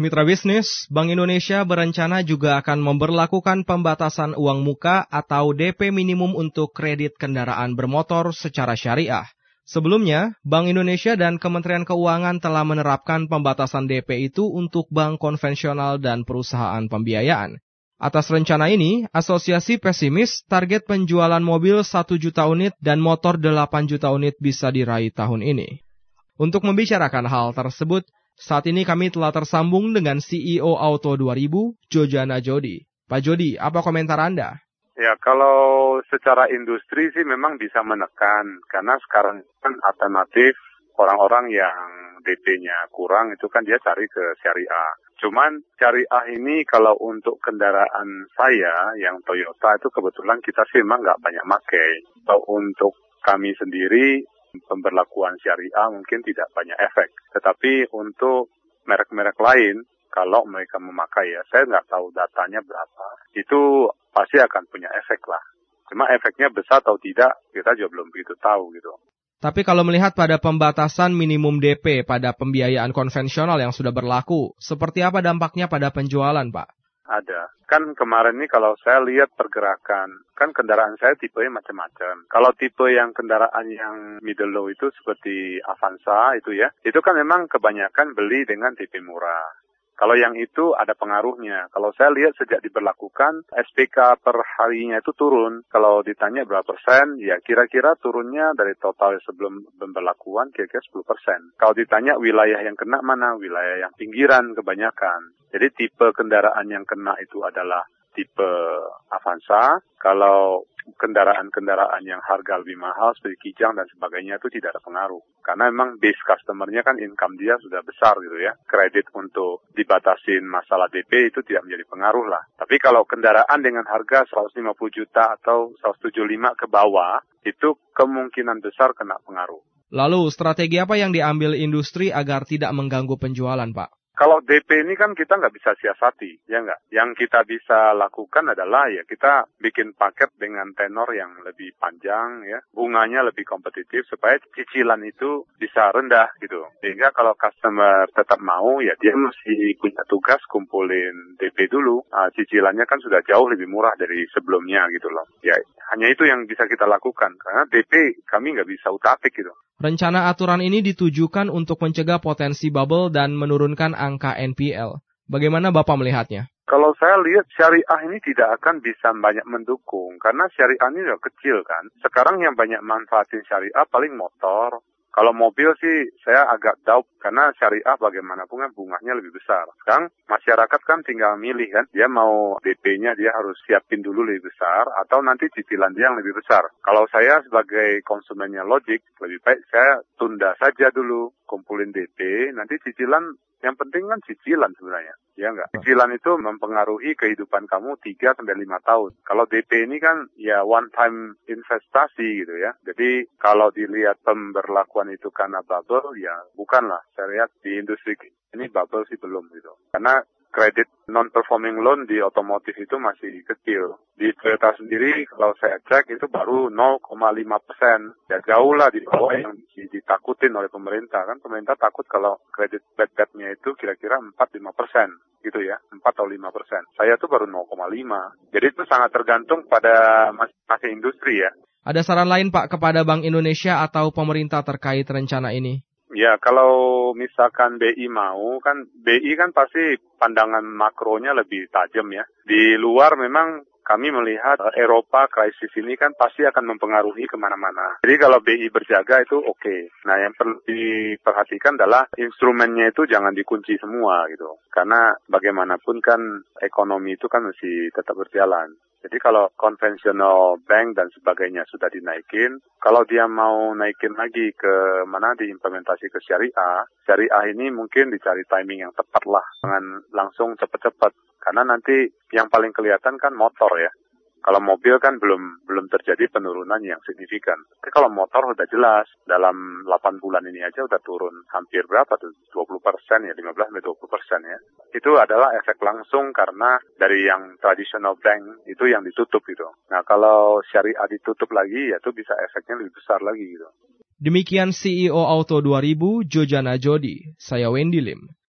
mitra bisnis, Bank Indonesia berencana juga akan memberlakukan pembatasan uang muka atau DP minimum untuk kredit kendaraan bermotor secara syariah. Sebelumnya, Bank Indonesia dan Kementerian Keuangan telah menerapkan pembatasan DP itu untuk bank konvensional dan perusahaan pembiayaan. Atas rencana ini, asosiasi pesimis target penjualan mobil 1 juta unit dan motor 8 juta unit bisa diraih tahun ini. Untuk membicarakan hal tersebut, saat ini kami telah tersambung dengan CEO Auto 2000, Jojana Jodi. Pak Jodi, apa komentar Anda? Ya, kalau secara industri sih memang bisa menekan, karena sekarang kan alternatif orang-orang yang DP-nya kurang itu kan dia cari ke syariah. Cuman syariah ini kalau untuk kendaraan saya yang Toyota itu kebetulan kita sih memang nggak banyak pakai. Kalau untuk kami sendiri pemberlakuan syariah mungkin tidak banyak efek. Tetapi untuk merek-merek lain, kalau mereka memakai ya, saya nggak tahu datanya berapa, itu pasti akan punya efek lah. Cuma efeknya besar atau tidak, kita juga belum begitu tahu gitu. Tapi kalau melihat pada pembatasan minimum DP pada pembiayaan konvensional yang sudah berlaku, seperti apa dampaknya pada penjualan, Pak? Ada. Kan kemarin ini kalau saya lihat pergerakan, kan kendaraan saya tipenya macam-macam. Kalau tipe yang kendaraan yang middle low itu seperti Avanza itu ya, itu kan memang kebanyakan beli dengan tipe murah. Kalau yang itu ada pengaruhnya. Kalau saya lihat sejak diberlakukan, SPK per harinya itu turun. Kalau ditanya berapa persen, ya kira-kira turunnya dari total sebelum pemberlakuan kira-kira 10 persen. Kalau ditanya wilayah yang kena mana, wilayah yang pinggiran kebanyakan. Jadi tipe kendaraan yang kena itu adalah tipe Avanza. Kalau kendaraan-kendaraan yang harga lebih mahal seperti Kijang dan sebagainya itu tidak ada pengaruh. Karena memang base customernya kan income dia sudah besar gitu ya. Kredit untuk dibatasin masalah DP itu tidak menjadi pengaruh lah. Tapi kalau kendaraan dengan harga 150 juta atau 175 ke bawah, itu kemungkinan besar kena pengaruh. Lalu strategi apa yang diambil industri agar tidak mengganggu penjualan, Pak? Kalau DP ini kan kita nggak bisa siasati, ya nggak? Yang kita bisa lakukan adalah ya kita bikin paket dengan tenor yang lebih panjang, ya, bunganya lebih kompetitif supaya cicilan itu bisa rendah gitu. Sehingga kalau customer tetap mau, ya dia mesti punya tugas kumpulin DP dulu. Nah, cicilannya kan sudah jauh lebih murah dari sebelumnya gitu loh. Ya hanya itu yang bisa kita lakukan karena DP kami nggak bisa utak gitu. Rencana aturan ini ditujukan untuk mencegah potensi bubble dan menurunkan angka NPL. Bagaimana Bapak melihatnya? Kalau saya lihat syariah ini tidak akan bisa banyak mendukung karena syariah ini kecil kan. Sekarang yang banyak manfaatin syariah paling motor, kalau mobil sih saya agak doubt karena syariah bagaimanapun kan bunganya lebih besar. Sekarang masyarakat kan tinggal milih kan, dia mau DP-nya dia harus siapin dulu lebih besar atau nanti cicilan dia yang lebih besar. Kalau saya sebagai konsumennya logik, lebih baik saya tunda saja dulu kumpulin DP, nanti cicilan yang penting kan cicilan sebenarnya, ya enggak? Cicilan itu mempengaruhi kehidupan kamu 3 sampai 5 tahun. Kalau DP ini kan ya one time investasi gitu ya. Jadi kalau dilihat pemberlakuan itu karena bubble ya bukanlah. Saya lihat di industri ini bubble sih belum gitu. Karena kredit non-performing loan di otomotif itu masih kecil. Di Toyota sendiri kalau saya cek itu baru 0,5 persen. Ya jauh lah di bawah yang ditakutin oleh pemerintah. Kan pemerintah takut kalau kredit bad nya itu kira-kira 4-5 persen gitu ya, 4 atau 5 persen. Saya tuh baru 0,5. Jadi itu sangat tergantung pada masing-masing industri ya. Ada saran lain Pak kepada Bank Indonesia atau pemerintah terkait rencana ini? Ya, kalau misalkan BI mau, kan BI kan pasti pandangan makronya lebih tajam ya. Di luar memang kami melihat Eropa krisis ini kan pasti akan mempengaruhi ke mana-mana. Jadi kalau BI berjaga itu oke. Okay. Nah yang perlu diperhatikan adalah instrumennya itu jangan dikunci semua gitu. Karena bagaimanapun kan ekonomi itu kan masih tetap berjalan. Jadi kalau konvensional bank dan sebagainya sudah dinaikin, kalau dia mau naikin lagi ke mana diimplementasi ke syariah, syariah ini mungkin dicari timing yang tepat lah, jangan langsung cepat-cepat. Karena nanti yang paling kelihatan kan motor ya. Kalau mobil kan belum belum terjadi penurunan yang signifikan. Tapi kalau motor udah jelas, dalam 8 bulan ini aja udah turun hampir berapa tuh? 20 persen ya, 15 20 persen ya. Itu adalah efek langsung karena dari yang tradisional bank itu yang ditutup gitu. Nah kalau syariah ditutup lagi ya itu bisa efeknya lebih besar lagi gitu. Demikian CEO Auto 2000 Jojana Jodi, saya Wendy Lim.